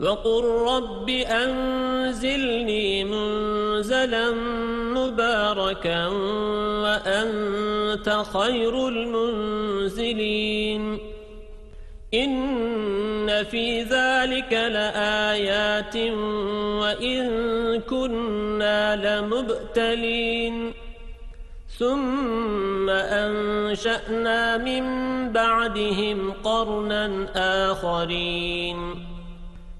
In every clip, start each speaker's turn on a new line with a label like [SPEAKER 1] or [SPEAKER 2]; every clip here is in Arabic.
[SPEAKER 1] وقل رب أنزلني منزلا مباركا وأنت خير المنزلين. إن في ذلك لآيات وإن كنا لمبتلين. ثم أنشأنا من بعدهم قرنا آخرين.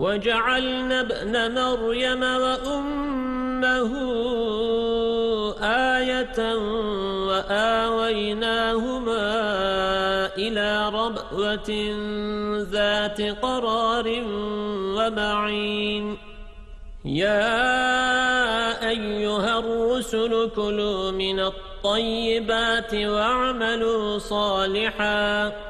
[SPEAKER 1] وجعلنا ابن مريم وأمه آية وآويناهما إلى ربوة ذات قرار ومعين. يا أيها الرسل كلوا من الطيبات واعملوا صالحاً.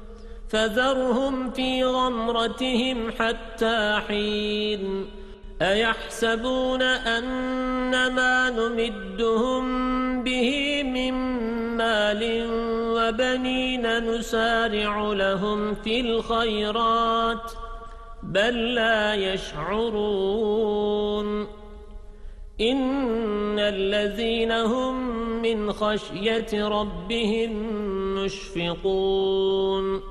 [SPEAKER 1] فذرهم في غمرتهم حتى حين. أيحسبون أن ما نمدهم به من مال وبنين نسارع لهم في الخيرات بل لا يشعرون. إن الذين هم من خشية ربهم مشفقون.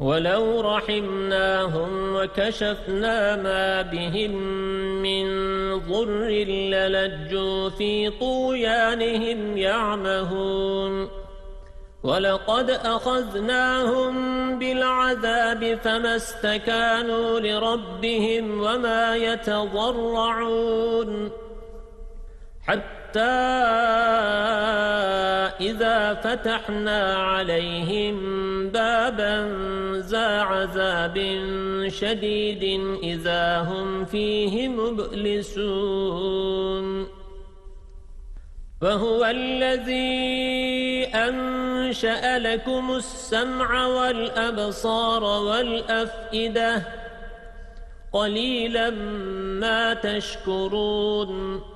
[SPEAKER 1] وَلَوْ رَحِمْنَاهُمْ وَكَشَفْنَا مَا بِهِمْ مِنْ ضُرٍّ لَلَجُّوا فِي طُغْيَانِهِمْ يَعْمَهُونَ وَلَقَدْ أَخَذْنَاهُمْ بِالْعَذَابِ فَمَا اسْتَكَانُوا لِرَبِّهِمْ وَمَا يَتَضَرَّعُونَ حَتَّى إِذَا فَتَحْنَا عَلَيْهِمْ بَابًا ذَا عَذَابٍ شَدِيدٍ إِذَا هُمْ فِيهِ مُبْلِسُونَ. وَهُوَ الَّذِي أَنشَأَ لَكُمُ السَّمْعَ وَالْأَبْصَارَ وَالْأَفْئِدَةَ قَلِيلًا مَا تَشْكُرُونَ.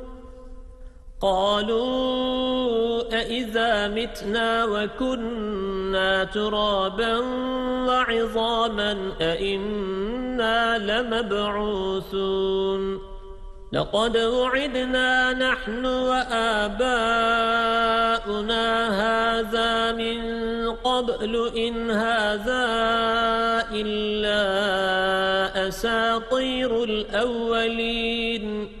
[SPEAKER 1] قالوا أئذا متنا وكنا ترابا وعظاما أئنا لمبعوثون لقد وعدنا نحن وآباؤنا هذا من قبل إن هذا إلا أساطير الأولين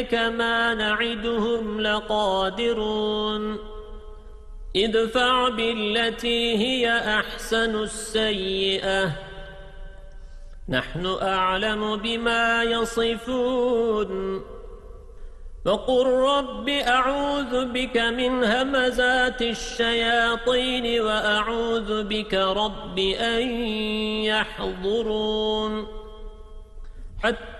[SPEAKER 1] نريك ما نعدهم لقادرون ادفع بالتي هي أحسن السيئة نحن أعلم بما يصفون فقل رب أعوذ بك من همزات الشياطين وأعوذ بك رب أن يحضرون حتى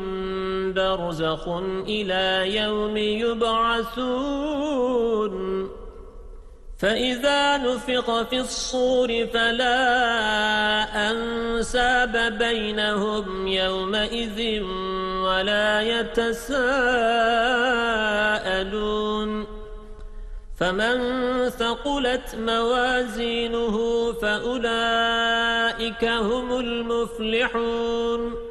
[SPEAKER 1] برزخ إلى يوم يبعثون. فإذا نفق في الصور فلا أنساب بينهم يومئذ ولا يتساءلون. فمن ثقلت موازينه فأولئك هم المفلحون.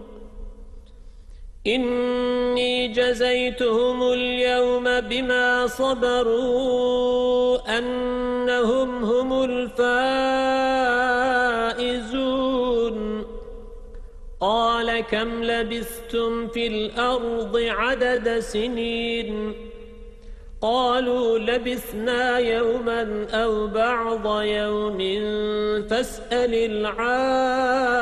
[SPEAKER 1] إني جزيتهم اليوم بما صبروا أنهم هم الفائزون. قال كم لبثتم في الأرض عدد سنين؟ قالوا لبثنا يوما أو بعض يوم فاسأل العادين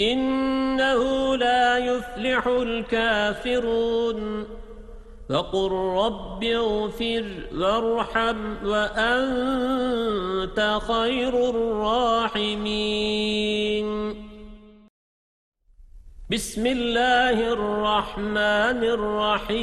[SPEAKER 1] إنه لا يفلح الكافرون. وقل رب اغفر وارحم وأنت خير الراحمين. بسم الله الرحمن الرحيم.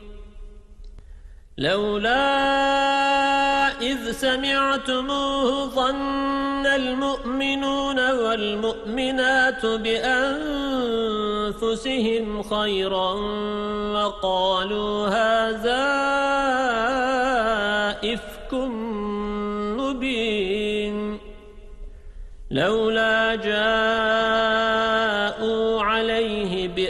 [SPEAKER 1] لولا إذ سمعتموه ظن المؤمنون والمؤمنات بأنفسهم خيرا وقالوا هذا إفك مبين. لولا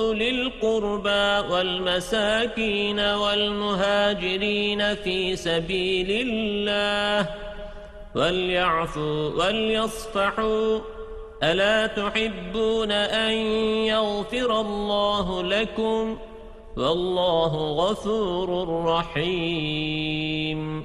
[SPEAKER 1] أولي القربى والمساكين والمهاجرين في سبيل الله وليعفوا وليصفحوا ألا تحبون أن يغفر الله لكم والله غفور رحيم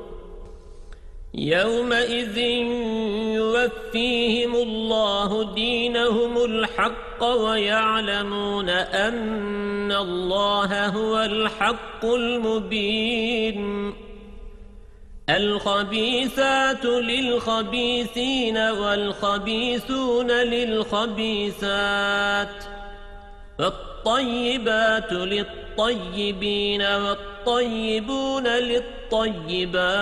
[SPEAKER 1] يومئذ يوفيهم الله دينهم الحق ويعلمون أن الله هو الحق المبين. الخبيثات للخبيثين والخبيثون للخبيثات والطيبات للطيبين والطيبون للطيبات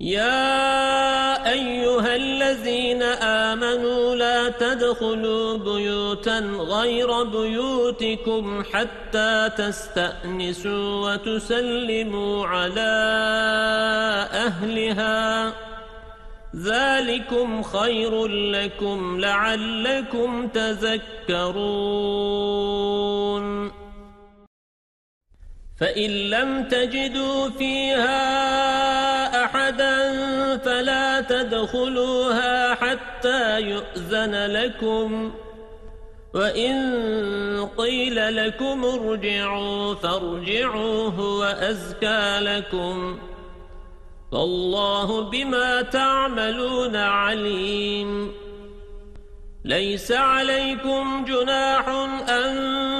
[SPEAKER 1] يا أيها الذين آمنوا لا تدخلوا بيوتا غير بيوتكم حتى تستأنسوا وتسلموا على أهلها. ذلكم خير لكم لعلكم تذكرون. فإن لم تجدوا فيها أحدا فلا تدخلوها حتى يؤذن لكم. وإن قيل لكم ارجعوا فارجعوا هو أزكى لكم. والله بما تعملون عليم. ليس عليكم جناح أن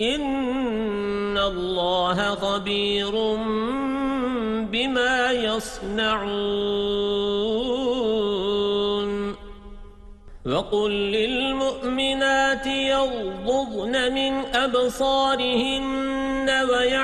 [SPEAKER 1] إن الله خبير بما يصنعون وقل للمؤمنات يغضضن من أبصارهن ويحفظن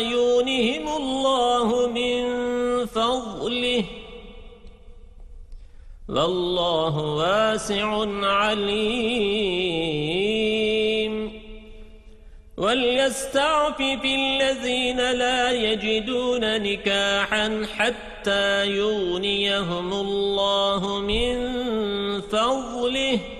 [SPEAKER 1] يونهم الله من فضله. والله واسع عليم. وليستعفف الذين لا يجدون نكاحا حتى يونيهم الله من فضله.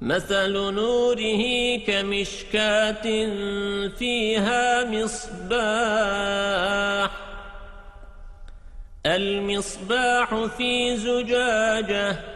[SPEAKER 1] مثل نوره كمشكاة فيها مصباح. المصباح في زجاجة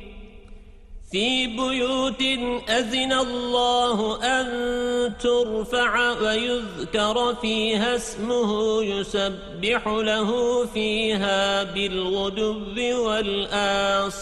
[SPEAKER 1] في بيوت أذن الله أن ترفع ويذكر فيها اسمه يسبح له فيها بالغدب والآصال.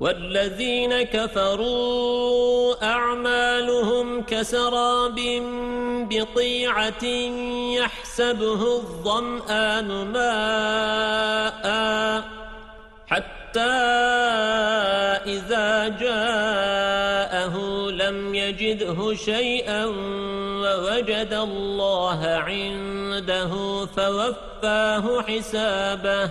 [SPEAKER 1] والذين كفروا أعمالهم كسراب بطيعة يحسبه الظمآن ماء حتى إذا جاءه لم يجده شيئا ووجد الله عنده فوفاه حسابه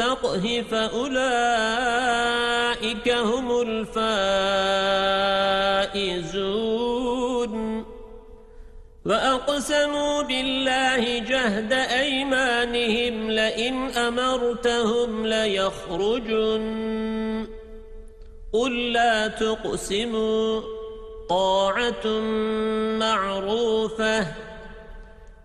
[SPEAKER 1] ويتقه فأولئك هم الفائزون. وأقسموا بالله جهد أيمانهم لئن أمرتهم ليخرجن. قل لا تقسموا طاعة معروفة.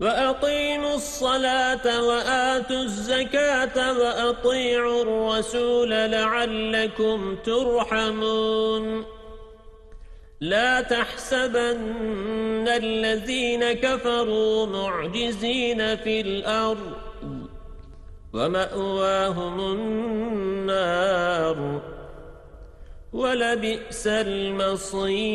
[SPEAKER 1] وأقيموا الصلاة وآتوا الزكاة وأطيعوا الرسول لعلكم ترحمون. لا تحسبن الذين كفروا معجزين في الأرض ومأواهم النار ولبئس المصير.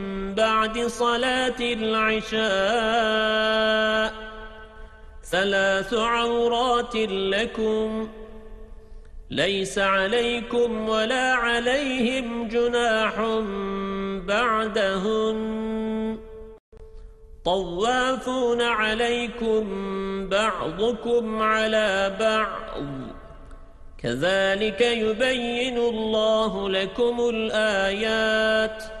[SPEAKER 1] بعد صلاة العشاء ثلاث عورات لكم ليس عليكم ولا عليهم جناح بعدهن. طوافون عليكم بعضكم على بعض. كذلك يبين الله لكم الآيات.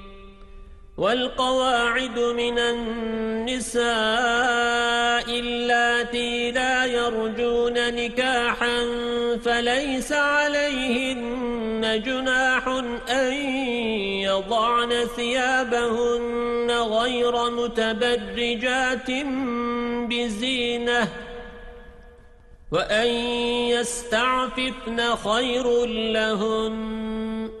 [SPEAKER 1] والقواعد من النساء اللاتي لا يرجون نكاحا فليس عليهن جناح أن يضعن ثيابهن غير متبرجات بزينة وأن يستعففن خير لهن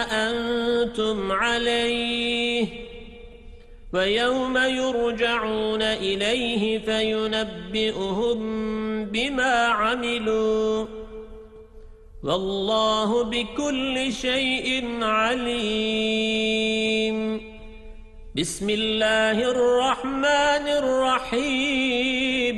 [SPEAKER 1] عليه. ويوم يرجعون إليه فينبئهم بما عملوا. والله بكل شيء عليم. بسم الله الرحمن الرحيم.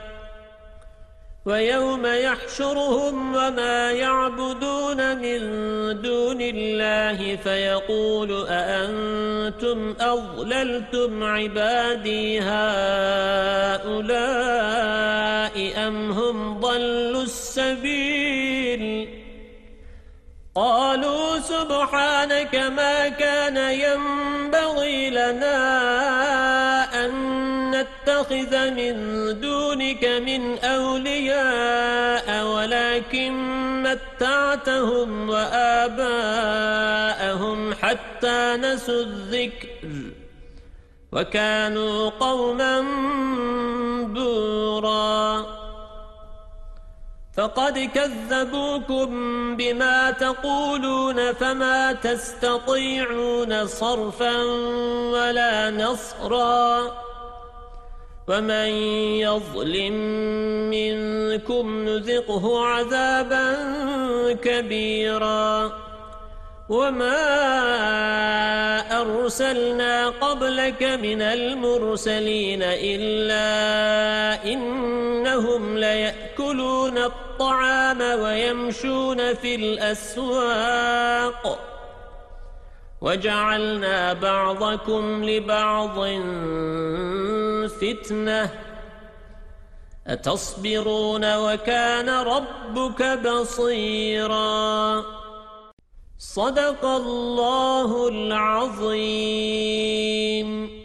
[SPEAKER 1] ويوم يحشرهم وما يعبدون من دون الله فيقول أأنتم أضللتم عبادي هؤلاء أم هم ضلوا السبيل؟ قالوا سبحانك ما كان ينبغي لنا نتخذ من دونك من أولياء ولكن متعتهم وآباءهم حتى نسوا الذكر وكانوا قوما بورا. فقد كذبوكم بما تقولون فما تستطيعون صرفا ولا نصرا. ومن يظلم منكم نذقه عذابا كبيرا. وما أرسلنا قبلك من المرسلين إلا إنهم ليأكلون الطعام ويمشون في الأسواق. وجعلنا بعضكم لبعض فتنة. أتصبرون وكان ربك بصيراً. صدق الله العظيم.